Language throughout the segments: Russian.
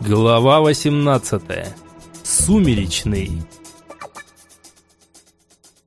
Глава 18. Сумеречный.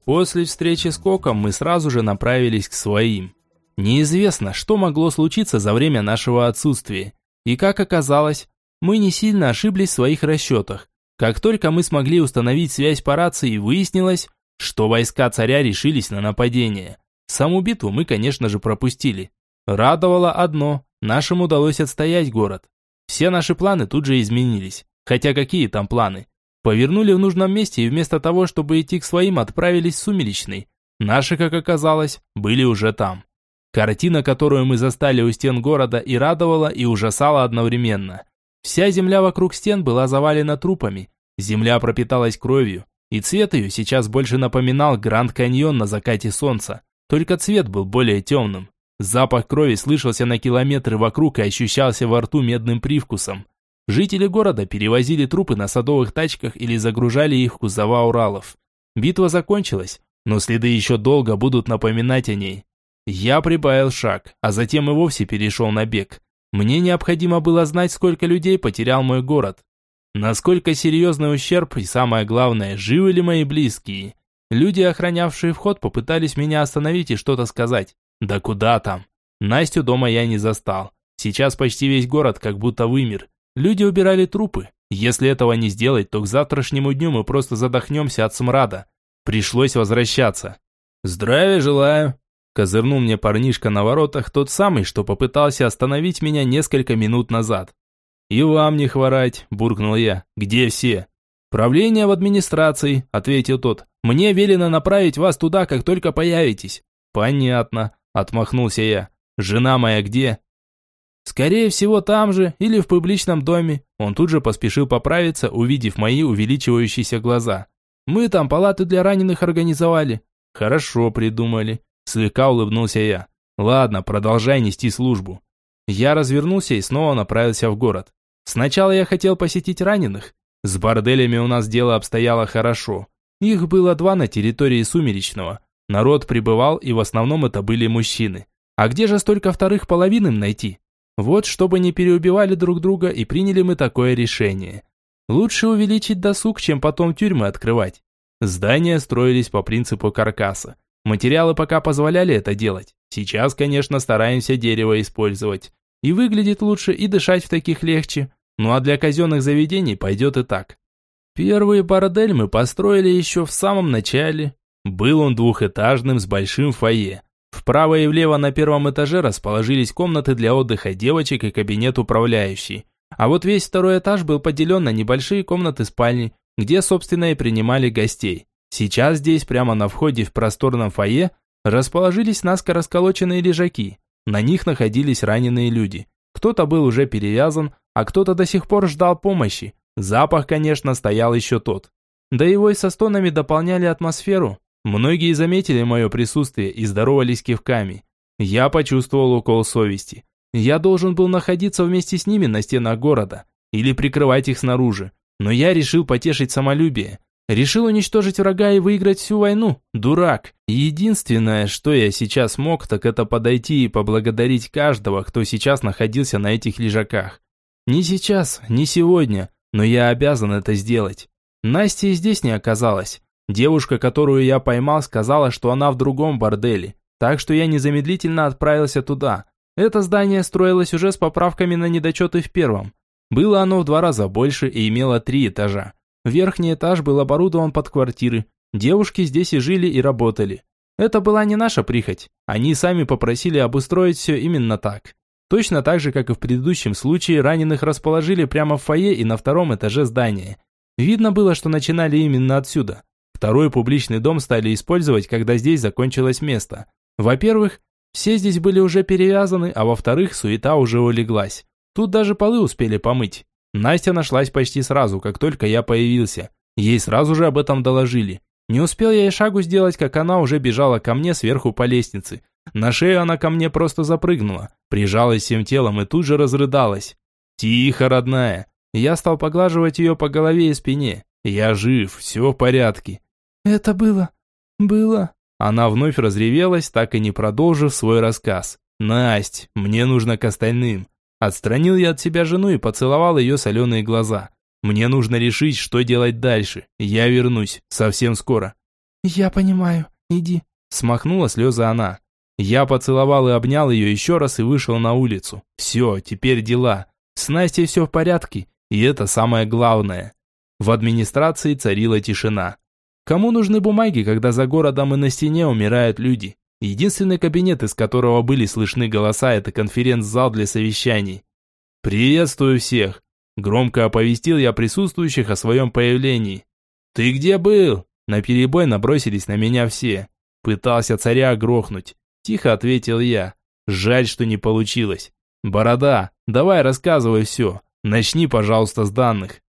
После встречи с Коком мы сразу же направились к своим. Неизвестно, что могло случиться за время нашего отсутствия. И как оказалось, мы не сильно ошиблись в своих расчетах. Как только мы смогли установить связь по рации, выяснилось, что войска царя решились на нападение. Саму битву мы, конечно же, пропустили. Радовало одно – нашим удалось отстоять город. Все наши планы тут же изменились. Хотя какие там планы? Повернули в нужном месте и вместо того, чтобы идти к своим, отправились в Сумеречный. Наши, как оказалось, были уже там. Картина, которую мы застали у стен города, и радовала, и ужасала одновременно. Вся земля вокруг стен была завалена трупами. Земля пропиталась кровью, и цвет ее сейчас больше напоминал Гранд Каньон на закате солнца, только цвет был более темным. Запах крови слышался на километры вокруг и ощущался во рту медным привкусом. Жители города перевозили трупы на садовых тачках или загружали их в кузова Уралов. Битва закончилась, но следы еще долго будут напоминать о ней. Я прибавил шаг, а затем и вовсе перешел на бег. Мне необходимо было знать, сколько людей потерял мой город. Насколько серьезный ущерб и самое главное, живы ли мои близкие. Люди, охранявшие вход, попытались меня остановить и что-то сказать. Да куда там? Настю дома я не застал. Сейчас почти весь город как будто вымер. Люди убирали трупы. Если этого не сделать, то к завтрашнему дню мы просто задохнемся от смрада. Пришлось возвращаться. «Здравия желаю!» Козырнул мне парнишка на воротах, тот самый, что попытался остановить меня несколько минут назад. «И вам не хворать», – буркнул я. «Где все?» «Правление в администрации», – ответил тот. «Мне велено направить вас туда, как только появитесь». «Понятно. Отмахнулся я. Жена моя где? Скорее всего, там же или в публичном доме. Он тут же поспешил поправиться, увидев мои увеличивающиеся глаза. Мы там палаты для раненых организовали. Хорошо придумали. Слегка улыбнулся я. Ладно, продолжай нести службу. Я развернулся и снова направился в город. Сначала я хотел посетить раненых. С борделями у нас дело обстояло хорошо. Их было два на территории Сумеречного. Народ прибывал, и в основном это были мужчины. А где же столько вторых половин им найти? Вот, чтобы не переубивали друг друга, и приняли мы такое решение. Лучше увеличить досуг, чем потом тюрьмы открывать. Здания строились по принципу каркаса. Материалы пока позволяли это делать. Сейчас, конечно, стараемся дерево использовать. И выглядит лучше, и дышать в таких легче. Ну а для казенных заведений пойдет и так. Первый бордель мы построили еще в самом начале, был он двухэтажным с большим фойе. Вправо и влево на первом этаже расположились комнаты для отдыха девочек и кабинет управляющий. А вот весь второй этаж был поделен на небольшие комнаты-спальни, где, собственно, и принимали гостей. Сейчас здесь, прямо на входе в просторном фойе, расположились наскоро сколоченные лежаки. На них находились раненые люди. Кто-то был уже перевязан, а кто-то до сих пор ждал помощи. Запах, конечно, стоял еще тот. Да его и со стонами дополняли атмосферу, Многие заметили мое присутствие и здоровались кивками. Я почувствовал укол совести. Я должен был находиться вместе с ними на стенах города или прикрывать их снаружи. Но я решил потешить самолюбие. Решил уничтожить врага и выиграть всю войну. Дурак. единственное, что я сейчас мог, так это подойти и поблагодарить каждого, кто сейчас находился на этих лежаках. Не сейчас, не сегодня, но я обязан это сделать. Насти здесь не оказалось. Девушка, которую я поймал, сказала, что она в другом борделе, так что я незамедлительно отправился туда. Это здание строилось уже с поправками на недочеты в первом. Было оно в два раза больше и имело три этажа. Верхний этаж был оборудован под квартиры. Девушки здесь и жили, и работали. Это была не наша прихоть. Они сами попросили обустроить все именно так. Точно так же, как и в предыдущем случае, раненых расположили прямо в фойе и на втором этаже здания. Видно было, что начинали именно отсюда. Второй публичный дом стали использовать, когда здесь закончилось место. Во-первых, все здесь были уже перевязаны, а во-вторых, суета уже улеглась. Тут даже полы успели помыть. Настя нашлась почти сразу, как только я появился. Ей сразу же об этом доложили. Не успел я и шагу сделать, как она уже бежала ко мне сверху по лестнице. На шею она ко мне просто запрыгнула, прижалась всем телом и тут же разрыдалась. «Тихо, родная!» Я стал поглаживать ее по голове и спине. «Я жив, все в порядке. «Это было... было...» Она вновь разревелась, так и не продолжив свой рассказ. «Насть, мне нужно к остальным. Отстранил я от себя жену и поцеловал ее соленые глаза. Мне нужно решить, что делать дальше. Я вернусь. Совсем скоро. Я понимаю. Иди. Смахнула слезы она. Я поцеловал и обнял ее еще раз и вышел на улицу. Все, теперь дела. С Настей все в порядке, и это самое главное. В администрации царила тишина. Кому нужны бумаги, когда за городом и на стене умирают люди? Единственный кабинет, из которого были слышны голоса, это конференц-зал для совещаний. «Приветствую всех!» Громко оповестил я присутствующих о своем появлении. «Ты где был?» На перебой набросились на меня все. Пытался царя грохнуть. Тихо ответил я. Жаль, что не получилось. «Борода, давай рассказывай все. Начни, пожалуйста, с данных».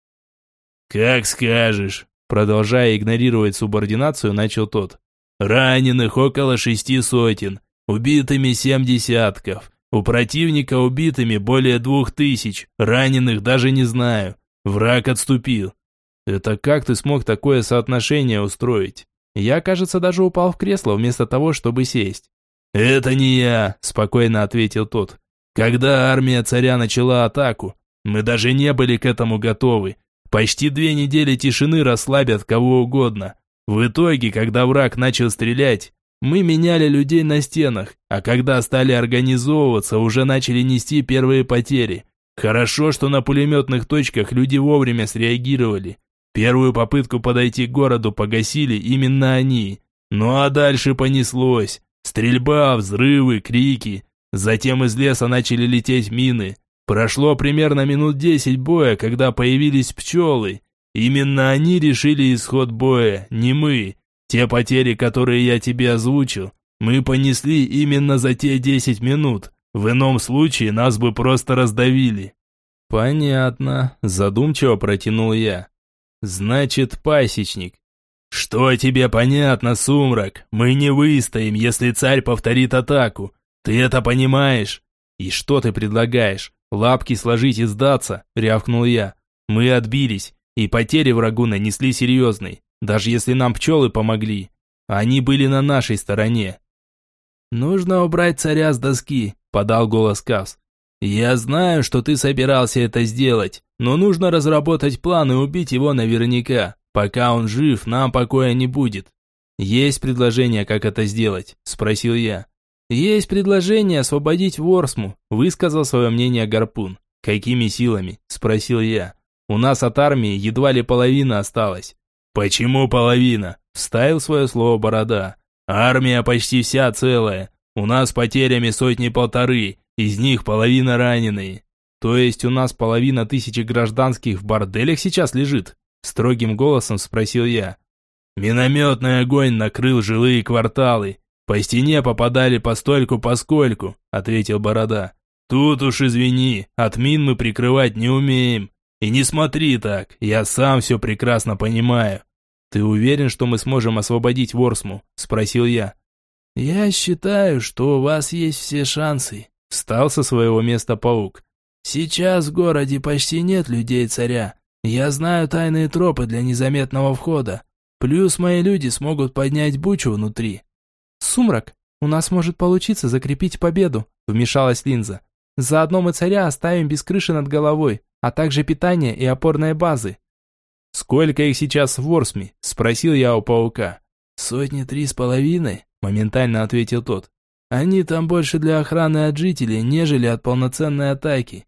«Как скажешь», продолжая игнорировать субординацию, начал тот. Раненых около шести сотен, убитыми семь десятков. У противника убитыми более двух тысяч, раненых даже не знаю. Враг отступил. Это как ты смог такое соотношение устроить? Я, кажется, даже упал в кресло вместо того, чтобы сесть. Это не я, спокойно ответил тот. Когда армия царя начала атаку, мы даже не были к этому готовы. Почти две недели тишины расслабят кого угодно. В итоге, когда враг начал стрелять, мы меняли людей на стенах, а когда стали организовываться, уже начали нести первые потери. Хорошо, что на пулеметных точках люди вовремя среагировали. Первую попытку подойти к городу погасили именно они. Ну а дальше понеслось. Стрельба, взрывы, крики. Затем из леса начали лететь мины. Прошло примерно минут десять боя, когда появились пчелы. Именно они решили исход боя, не мы. Те потери, которые я тебе озвучил, мы понесли именно за те десять минут. В ином случае нас бы просто раздавили. Понятно, задумчиво протянул я. Значит, пасечник. Что тебе понятно, Сумрак? Мы не выстоим, если царь повторит атаку. Ты это понимаешь? И что ты предлагаешь? Лапки сложить и сдаться, рявкнул я. Мы отбились. И потери врагу нанесли серьезные, даже если нам пчелы помогли. Они были на нашей стороне. «Нужно убрать царя с доски», – подал голос Кавс. «Я знаю, что ты собирался это сделать, но нужно разработать план и убить его наверняка. Пока он жив, нам покоя не будет». «Есть предложение, как это сделать?» – спросил я. «Есть предложение освободить Ворсму», – высказал свое мнение Гарпун. «Какими силами?» – спросил я. У нас от армии едва ли половина осталась. Почему половина? Вставил свое слово Борода. Армия почти вся целая. У нас потерями сотни-полторы, из них половина раненые. То есть у нас половина тысячи гражданских в борделях сейчас лежит? Строгим голосом спросил я. Минометный огонь накрыл жилые кварталы. По стене попадали постольку-поскольку, ответил Борода. Тут уж извини, от мин мы прикрывать не умеем. И не смотри так, я сам все прекрасно понимаю. Ты уверен, что мы сможем освободить Ворсму? Спросил я. Я считаю, что у вас есть все шансы. Встал со своего места паук. Сейчас в городе почти нет людей царя. Я знаю тайные тропы для незаметного входа. Плюс мои люди смогут поднять бучу внутри. Сумрак, у нас может получиться закрепить победу, вмешалась Линза. Заодно мы царя оставим без крыши над головой а также питание и опорные базы. «Сколько их сейчас в Ворсме?» – спросил я у паука. «Сотни три с половиной», – моментально ответил тот. «Они там больше для охраны от жителей, нежели от полноценной атаки».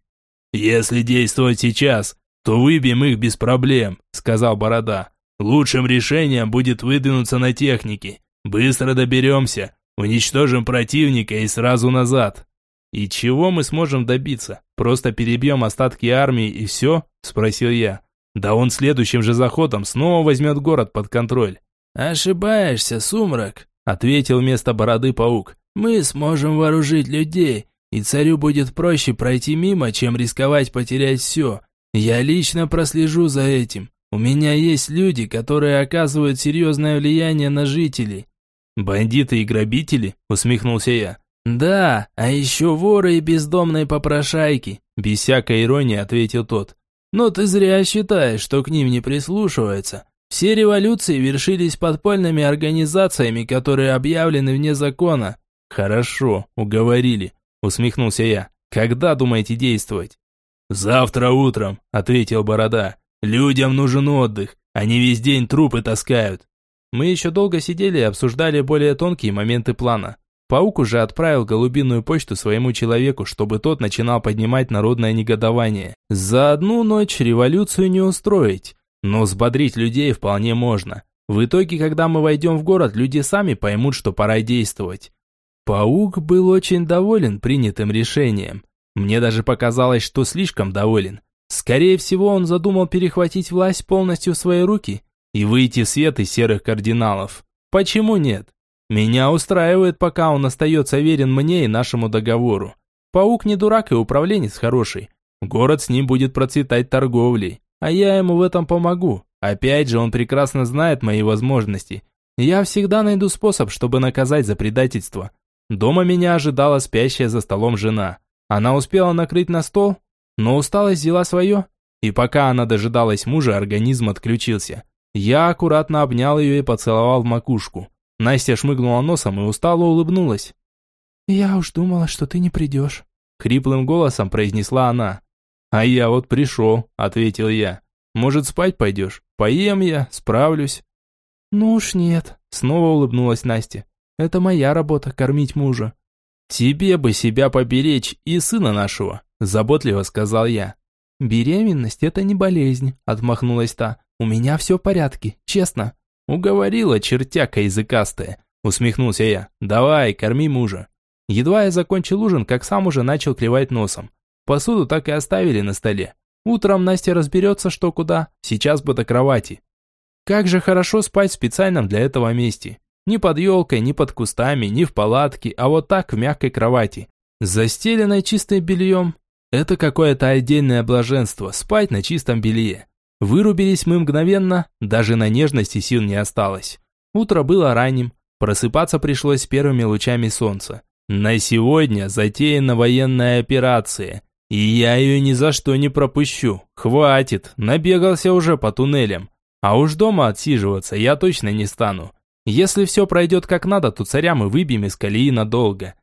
«Если действовать сейчас, то выбьем их без проблем», – сказал Борода. «Лучшим решением будет выдвинуться на технике. Быстро доберемся, уничтожим противника и сразу назад». «И чего мы сможем добиться? Просто перебьем остатки армии и все?» – спросил я. «Да он следующим же заходом снова возьмет город под контроль». «Ошибаешься, Сумрак», – ответил вместо бороды паук. «Мы сможем вооружить людей, и царю будет проще пройти мимо, чем рисковать потерять все. Я лично прослежу за этим. У меня есть люди, которые оказывают серьезное влияние на жителей». «Бандиты и грабители?» – усмехнулся я. «Да, а еще воры и бездомные попрошайки», – без всякой иронии ответил тот. «Но ты зря считаешь, что к ним не прислушиваются. Все революции вершились подпольными организациями, которые объявлены вне закона». «Хорошо, уговорили», – усмехнулся я. Когда думаете действовать? Завтра утром, ответил Борода. Людям нужен отдых, они весь день трупы таскают. Мы еще долго сидели и обсуждали более тонкие моменты плана. Паук уже отправил голубиную почту своему человеку, чтобы тот начинал поднимать народное негодование. За одну ночь революцию не устроить, но взбодрить людей вполне можно. В итоге, когда мы войдем в город, люди сами поймут, что пора действовать. Паук был очень доволен принятым решением. Мне даже показалось, что слишком доволен. Скорее всего, он задумал перехватить власть полностью в свои руки и выйти в свет из серых кардиналов. Почему нет? Меня устраивает, пока он остается верен мне и нашему договору. Паук не дурак и управленец хороший. Город с ним будет процветать торговлей а я ему в этом помогу. Опять же, он прекрасно знает мои возможности. Я всегда найду способ, чтобы наказать за предательство. Дома меня ожидала спящая за столом жена. Она успела накрыть на стол, но усталость взяла свое, и пока она дожидалась мужа, организм отключился. Я аккуратно обнял ее и поцеловал в макушку. Настя шмыгнула носом и устало улыбнулась. «Я уж думала, что ты не придешь», — хриплым голосом произнесла она. «А я вот пришел», – ответил я. «Может, спать пойдешь? Поем я, справлюсь». «Ну уж нет», – снова улыбнулась Настя. «Это моя работа – кормить мужа». «Тебе бы себя поберечь и сына нашего», – заботливо сказал я. «Беременность – это не болезнь», – отмахнулась та. «У меня все в порядке, честно». «Уговорила чертяка языкастая», – усмехнулся я. «Давай, корми мужа». Едва я закончил ужин, как сам уже начал клевать носом. Посуду так и оставили на столе. Утром Настя разберется, что куда, сейчас бы до кровати. Как же хорошо спать в специальном для этого месте. Ни под елкой, ни под кустами, ни в палатке, а вот так в мягкой кровати. Застеленной чистым бельем. Это какое-то отдельное блаженство, спать на чистом белье. Вырубились мы мгновенно, даже на нежности сил не осталось. Утро было ранним, просыпаться пришлось первыми лучами солнца. На сегодня затеяна военная операция – и я ее ни за что не пропущу. Хватит, набегался уже по туннелям. А уж дома отсиживаться я точно не стану. Если все пройдет как надо, то царя мы выбьем из колеи надолго.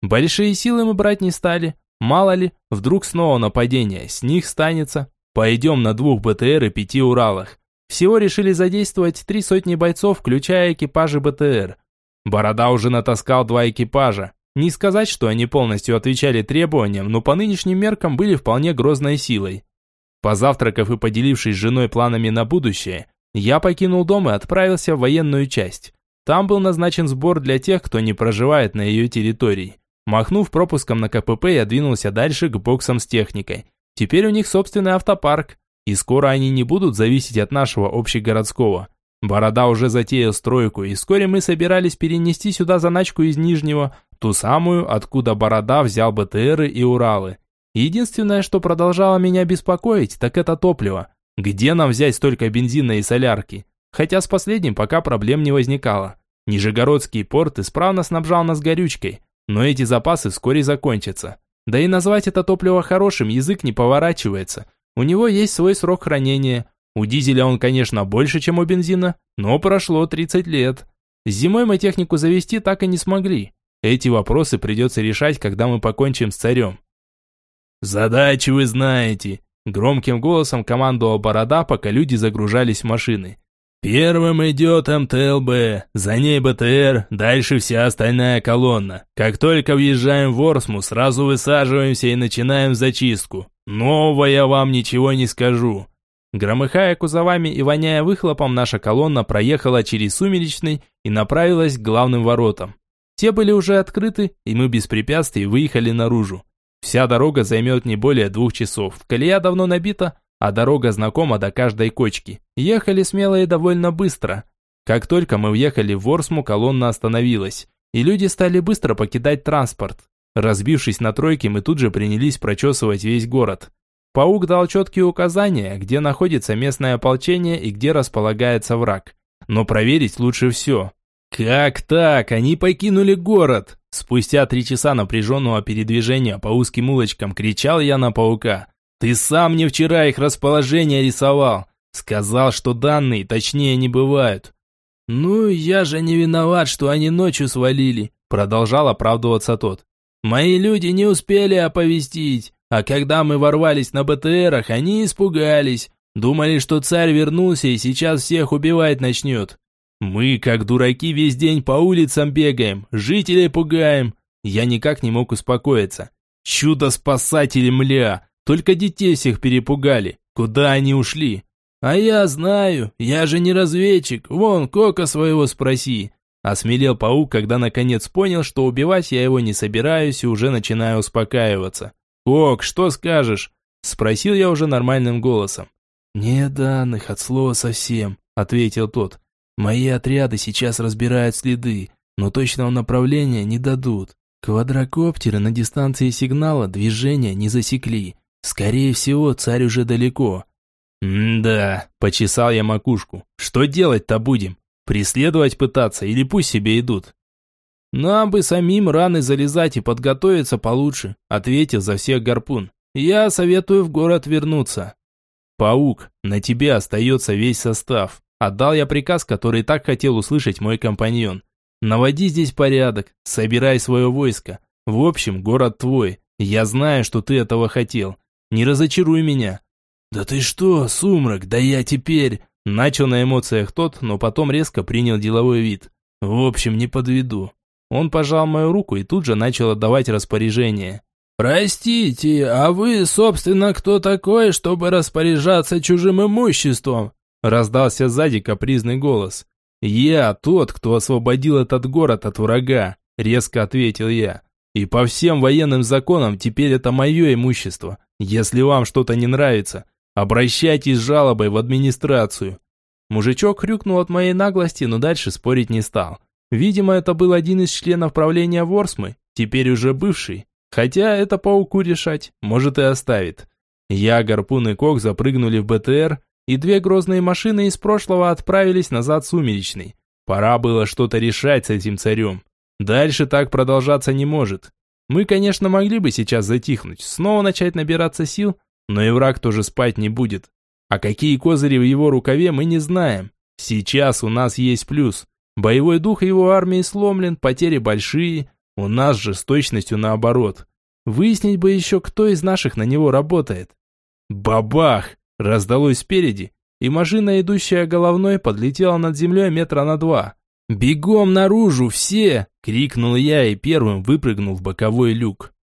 Большие силы мы брать не стали. Мало ли, вдруг снова нападение, с них станется. Пойдем на двух БТР и пяти Уралах. Всего решили задействовать три сотни бойцов, включая экипажи БТР. Борода уже натаскал два экипажа. Не сказать, что они полностью отвечали требованиям, но по нынешним меркам были вполне грозной силой. Позавтракав и поделившись с женой планами на будущее, я покинул дом и отправился в военную часть. Там был назначен сбор для тех, кто не проживает на ее территории. Махнув пропуском на КПП, я двинулся дальше к боксам с техникой. Теперь у них собственный автопарк, и скоро они не будут зависеть от нашего общегородского. Борода уже затеял стройку, и вскоре мы собирались перенести сюда заначку из Нижнего, ту самую, откуда Борода взял БТРы и Уралы. Единственное, что продолжало меня беспокоить, так это топливо. Где нам взять столько бензина и солярки? Хотя с последним пока проблем не возникало. Нижегородский порт исправно снабжал нас горючкой, но эти запасы вскоре закончатся. Да и назвать это топливо хорошим язык не поворачивается. У него есть свой срок хранения – у дизеля он, конечно, больше, чем у бензина, но прошло 30 лет. Зимой мы технику завести так и не смогли. Эти вопросы придется решать, когда мы покончим с царем. «Задачи вы знаете», – громким голосом командовал Борода, пока люди загружались в машины. «Первым идет МТЛБ, за ней БТР, дальше вся остальная колонна. Как только въезжаем в Орсму, сразу высаживаемся и начинаем зачистку. Нового я вам ничего не скажу. Громыхая кузовами и воняя выхлопом, наша колонна проехала через Сумеречный и направилась к главным воротам. Те были уже открыты, и мы без препятствий выехали наружу. Вся дорога займет не более двух часов. Колея давно набита, а дорога знакома до каждой кочки. Ехали смело и довольно быстро. Как только мы въехали в Ворсму, колонна остановилась, и люди стали быстро покидать транспорт. Разбившись на тройки, мы тут же принялись прочесывать весь город. Паук дал четкие указания, где находится местное ополчение и где располагается враг. Но проверить лучше все. Как так? Они покинули город. Спустя три часа напряженного передвижения по узким улочкам кричал я на паука. Ты сам мне вчера их расположение рисовал. Сказал, что данные точнее не бывают. Ну, я же не виноват, что они ночью свалили. Продолжал оправдываться тот. Мои люди не успели оповестить, а когда мы ворвались на БТРах, они испугались. Думали, что царь вернулся и сейчас всех убивать начнет. Мы, как дураки, весь день по улицам бегаем, жителей пугаем. Я никак не мог успокоиться. Чудо-спасатели, мля! Только детей всех перепугали. Куда они ушли? А я знаю, я же не разведчик. Вон, Кока своего спроси. Осмелел паук, когда наконец понял, что убивать я его не собираюсь и уже начинаю успокаиваться. «Кок, что скажешь?» Спросил я уже нормальным голосом. «Нет данных от слова совсем», — ответил тот. «Мои отряды сейчас разбирают следы, но точного направления не дадут. Квадрокоптеры на дистанции сигнала движения не засекли. Скорее всего, царь уже далеко. «Да», – почесал я макушку. «Что делать-то будем? Преследовать пытаться или пусть себе идут?» «Нам бы самим раны залезать и подготовиться получше», – ответил за всех гарпун. «Я советую в город вернуться». «Паук, на тебе остается весь состав», – отдал я приказ, который так хотел услышать мой компаньон. «Наводи здесь порядок, собирай свое войско. В общем, город твой. Я знаю, что ты этого хотел. Не разочаруй меня». «Да ты что, сумрак, да я теперь...» Начал на эмоциях тот, но потом резко принял деловой вид. «В общем, не подведу». Он пожал мою руку и тут же начал отдавать распоряжение. «Простите, а вы, собственно, кто такой, чтобы распоряжаться чужим имуществом?» Раздался сзади капризный голос. «Я тот, кто освободил этот город от врага», резко ответил я. И по всем военным законам теперь это мое имущество. Если вам что-то не нравится, обращайтесь с жалобой в администрацию». Мужичок хрюкнул от моей наглости, но дальше спорить не стал. Видимо, это был один из членов правления Ворсмы, теперь уже бывший. Хотя это пауку решать, может и оставит. Я, Гарпун и Кок запрыгнули в БТР, и две грозные машины из прошлого отправились назад сумеречный. Пора было что-то решать с этим царем. Дальше так продолжаться не может. Мы, конечно, могли бы сейчас затихнуть, снова начать набираться сил, но и враг тоже спать не будет. А какие козыри в его рукаве, мы не знаем. Сейчас у нас есть плюс. Боевой дух его армии сломлен, потери большие, у нас же с точностью наоборот. Выяснить бы еще, кто из наших на него работает. Бабах! Раздалось спереди, и машина, идущая головной, подлетела над землей метра на два. «Бегом наружу, все!» – крикнул я и первым выпрыгнул в боковой люк.